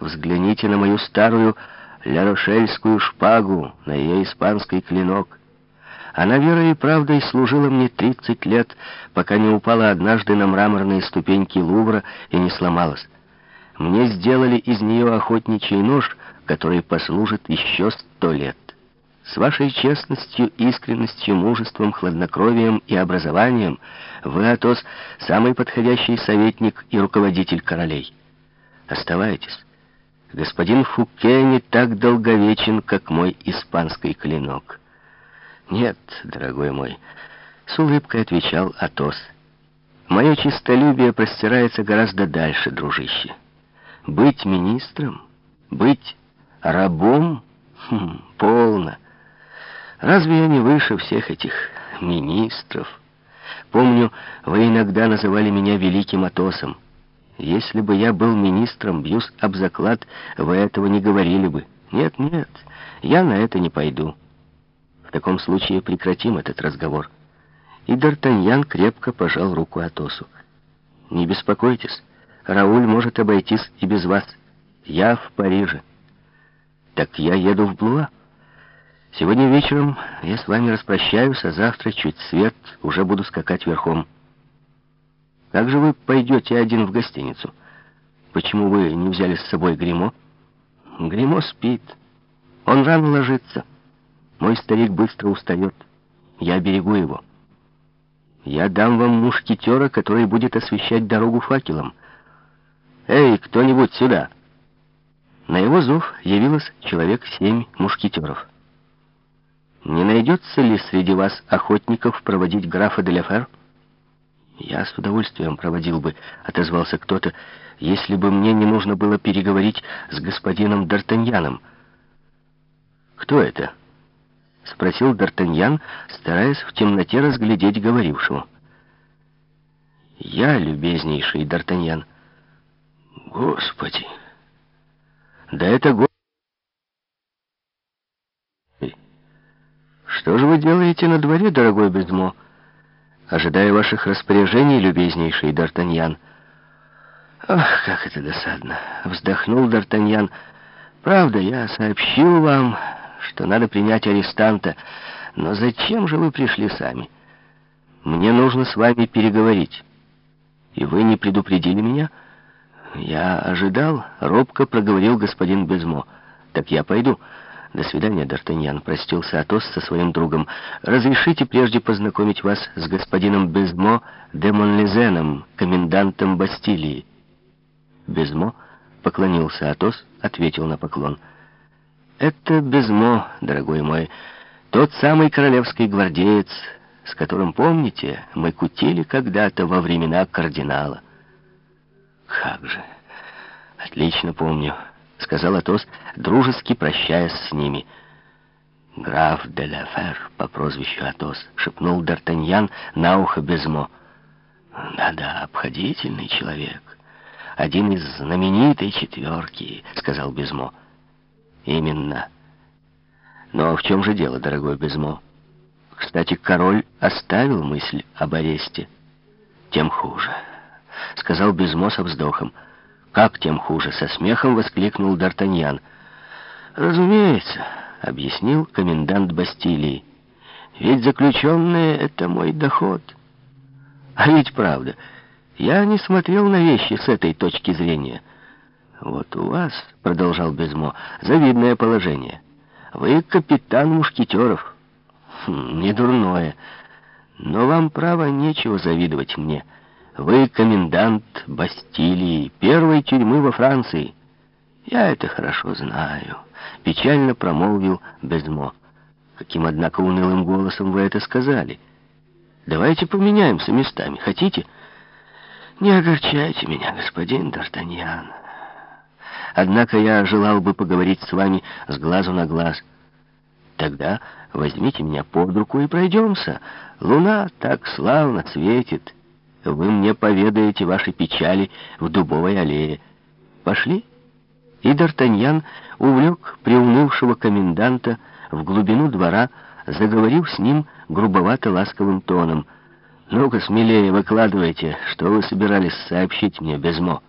Взгляните на мою старую лярошельскую шпагу, на ее испанский клинок. Она верой и правдой служила мне 30 лет, пока не упала однажды на мраморные ступеньки Лувра и не сломалась. Мне сделали из нее охотничий нож, который послужит еще сто лет. С вашей честностью, искренностью, мужеством, хладнокровием и образованием вы, Атос, самый подходящий советник и руководитель королей. Оставайтесь. Господин Фуке не так долговечен, как мой испанский клинок. Нет, дорогой мой, с улыбкой отвечал Атос. Мое чистолюбие простирается гораздо дальше, дружище. Быть министром, быть рабом, хм, полно. Разве я не выше всех этих министров? Помню, вы иногда называли меня великим Атосом. Если бы я был министром, бьюсь об заклад, вы этого не говорили бы. Нет, нет, я на это не пойду. В таком случае прекратим этот разговор. И Д'Артаньян крепко пожал руку Атосу. Не беспокойтесь, Рауль может обойтись и без вас. Я в Париже. Так я еду в Блуа. Сегодня вечером я с вами распрощаюсь, а завтра чуть свет уже буду скакать верхом. Как же вы пойдете один в гостиницу? Почему вы не взяли с собой гримо? Гримо спит. Он рано ложится. Мой старик быстро устает. Я берегу его. Я дам вам мушкетера, который будет освещать дорогу факелом. Эй, кто-нибудь сюда!» На его зов явилось человек семь мушкетеров. «Не найдется ли среди вас охотников проводить графа де Лефер?» «Я с удовольствием проводил бы», — отозвался кто-то, «если бы мне не нужно было переговорить с господином Д'Артаньяном». «Кто это?» — спросил Д'Артаньян, стараясь в темноте разглядеть говорившего. «Я, любезнейший Д'Артаньян». «Господи! Да это го...» «Что же вы делаете на дворе, дорогой Безмо?» Ожидаю ваших распоряжений, любезнейший Д'Артаньян. Ах, как это досадно! Вздохнул Д'Артаньян. Правда, я сообщил вам, что надо принять арестанта, но зачем же вы пришли сами? Мне нужно с вами переговорить. И вы не предупредили меня? Я ожидал, робко проговорил господин Безмо. Так я пойду. «До свидания, Д'Артаньян», — простился Атос со своим другом. «Разрешите прежде познакомить вас с господином Безмо де Монлезеном, комендантом Бастилии». Безмо поклонился Атос, ответил на поклон. «Это Безмо, дорогой мой, тот самый королевский гвардеец, с которым, помните, мы кутили когда-то во времена кардинала». «Как же! Отлично помню». — сказал Атос, дружески прощаясь с ними. «Граф де Лефер по прозвищу Атос», — шепнул Д'Артаньян на ухо Безмо. «Да-да, обходительный человек. Один из знаменитой четверки», — сказал Безмо. «Именно. Но в чем же дело, дорогой Безмо? Кстати, король оставил мысль об аресте. Тем хуже», — сказал Безмо со вздохом. «Как тем хуже?» — со смехом воскликнул Д'Артаньян. «Разумеется», — объяснил комендант Бастилии. «Ведь заключенные — это мой доход. А ведь правда, я не смотрел на вещи с этой точки зрения». «Вот у вас», — продолжал Безмо, — «завидное положение. Вы капитан мушкетеров. Хм, не дурное. Но вам, право, нечего завидовать мне». Вы комендант Бастилии, первой тюрьмы во Франции. Я это хорошо знаю, печально промолвил Безмо. Каким, однако, унылым голосом вы это сказали? Давайте поменяемся местами, хотите? Не огорчайте меня, господин Д'Артаньян. Однако я желал бы поговорить с вами с глазу на глаз. Тогда возьмите меня под руку и пройдемся. Луна так славно светит вы мне поведаете ваши печали в дубовой аллее. Пошли?» И Д'Артаньян увлек приунывшего коменданта в глубину двора, заговорив с ним грубовато-ласковым тоном. «Ну-ка, смелее выкладывайте, что вы собирались сообщить мне, Безмо».